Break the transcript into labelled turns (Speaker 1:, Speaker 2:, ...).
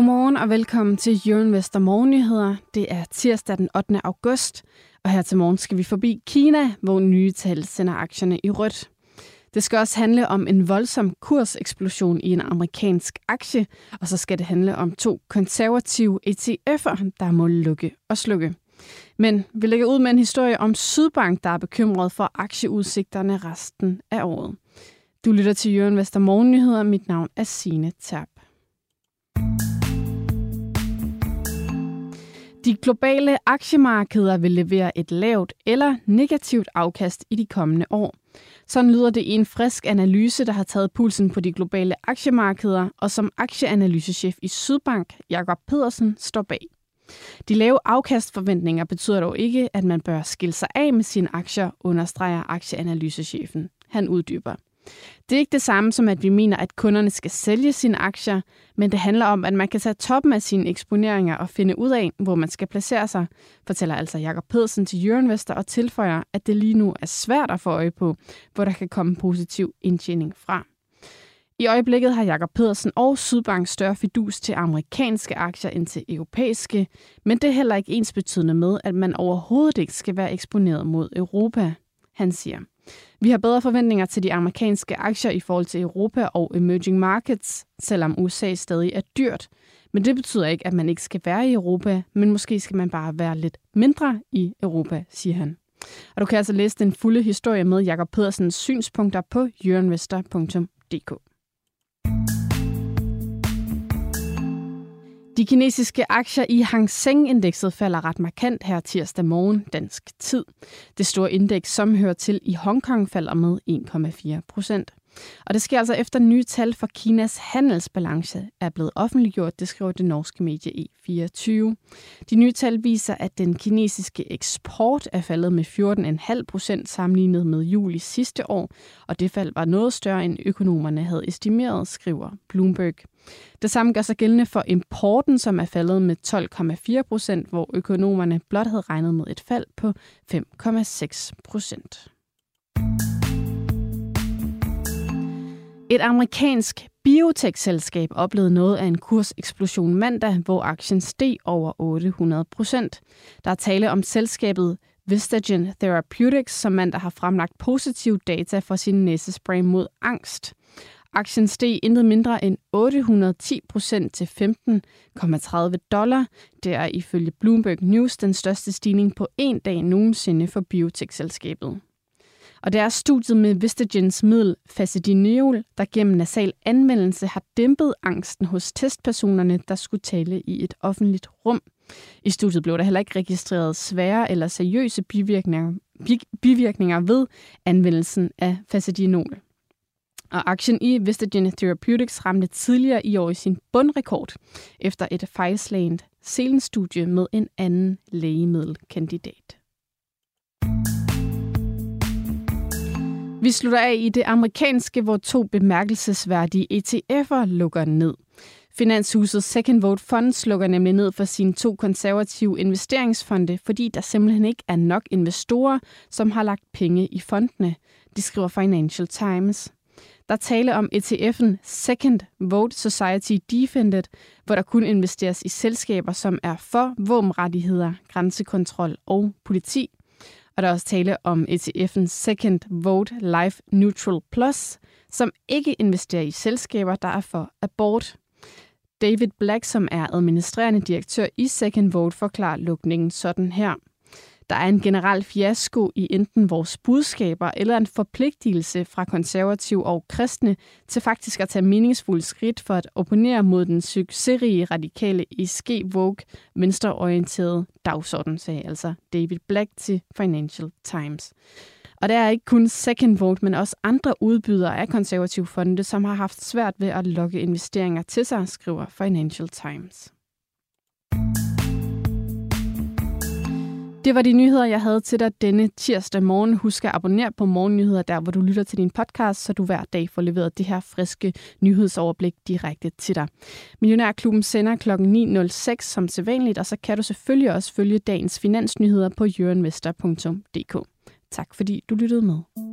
Speaker 1: Godmorgen og velkommen til Jørgen Vester Morgennyheder. Det er tirsdag den 8. august, og her til morgen skal vi forbi Kina, hvor nye tal sender aktierne i rødt. Det skal også handle om en voldsom kurseksplosion i en amerikansk aktie, og så skal det handle om to konservative ETF'er, der må lukke og slukke. Men vi lægger ud med en historie om Sydbank, der er bekymret for aktieudsigterne resten af året. Du lytter til Jørgen Vester Morgennyheder. Mit navn er Signe Terp. De globale aktiemarkeder vil levere et lavt eller negativt afkast i de kommende år. Sådan lyder det i en frisk analyse, der har taget pulsen på de globale aktiemarkeder, og som aktieanalysechef i Sydbank, Jakob Pedersen, står bag. De lave afkastforventninger betyder dog ikke, at man bør skille sig af med sine aktier, understreger aktieanalysechefen. Han uddyber. Det er ikke det samme som, at vi mener, at kunderne skal sælge sine aktier, men det handler om, at man kan tage toppen af sine eksponeringer og finde ud af, hvor man skal placere sig, fortæller altså Jakob Pedersen til Jørgenvester og tilføjer, at det lige nu er svært at få øje på, hvor der kan komme positiv indtjening fra. I øjeblikket har Jakob Pedersen og Sydbank større fidus til amerikanske aktier end til europæiske, men det er heller ikke ens betydende med, at man overhovedet ikke skal være eksponeret mod Europa. Han siger, vi har bedre forventninger til de amerikanske aktier i forhold til Europa og emerging markets, selvom USA stadig er dyrt. Men det betyder ikke, at man ikke skal være i Europa, men måske skal man bare være lidt mindre i Europa, siger han. Og du kan altså læse den fulde historie med Jakob Pedersens synspunkter på jørenvester.dk. De kinesiske aktier i Hang Seng-indekset falder ret markant her tirsdag morgen dansk tid. Det store indeks, som hører til i Hongkong, falder med 1,4 procent. Og det sker altså efter nye tal for Kinas handelsbalance er blevet offentliggjort, det skriver det norske medie E24. De nye tal viser, at den kinesiske eksport er faldet med 14,5 procent sammenlignet med juli sidste år, og det fald var noget større end økonomerne havde estimeret, skriver Bloomberg. Det samme gør sig gældende for importen, som er faldet med 12,4 procent, hvor økonomerne blot havde regnet med et fald på 5,6 procent. Et amerikansk biotech-selskab oplevede noget af en kurseksplosion mandag, hvor aktien steg over 800 procent. Der er tale om selskabet Vistagen Therapeutics, som mandag har fremlagt positiv data for sin næsespray mod angst. Aktien steg intet mindre end 810 procent til 15,30 dollar. Det er ifølge Bloomberg News den største stigning på en dag nogensinde for biotech-selskabet. Og det er studiet med Vistagens middel Fasedineol, der gennem nasal anmeldelse har dæmpet angsten hos testpersonerne, der skulle tale i et offentligt rum. I studiet blev der heller ikke registreret svære eller seriøse bivirkninger, bivirkninger ved anvendelsen af Fasedineol. Og aktien i Vistagen Therapeutics ramte tidligere i år i sin bundrekord efter et fejlslagent selenstudie med en anden lægemiddelkandidat. Vi slutter af i det amerikanske, hvor to bemærkelsesværdige ETF'er lukker ned. Finanshuset Second Vote Funds lukker nemlig ned for sine to konservative investeringsfonde, fordi der simpelthen ikke er nok investorer, som har lagt penge i fondene. Det skriver Financial Times. Der tale om ETF'en Second Vote Society Defended, hvor der kun investeres i selskaber, som er for våbenrettigheder, grænsekontrol og politi. Og der er også tale om ETF'en Second Vote Life Neutral Plus, som ikke investerer i selskaber, der er for abort. David Black, som er administrerende direktør i Second Vote, forklarer lukningen sådan her. Der er en generel fiasko i enten vores budskaber eller en forpligtelse fra konservative og kristne til faktisk at tage meningsfulde skridt for at opponere mod den succesrige radikale ESG vogue venstreorienterede dagsorden, sagde altså David Black til Financial Times. Og der er ikke kun Second Vote, men også andre udbydere af konservative fonde, som har haft svært ved at lokke investeringer til sig, skriver Financial Times. Det var de nyheder, jeg havde til dig denne tirsdag morgen. Husk at abonnere på Morgennyheder, der hvor du lytter til din podcast, så du hver dag får leveret det her friske nyhedsoverblik direkte til dig. Millionærklubben sender kl. 9.06 som sædvanligt, og så kan du selvfølgelig også følge dagens finansnyheder på jørenvester.dk. Tak fordi du lyttede med.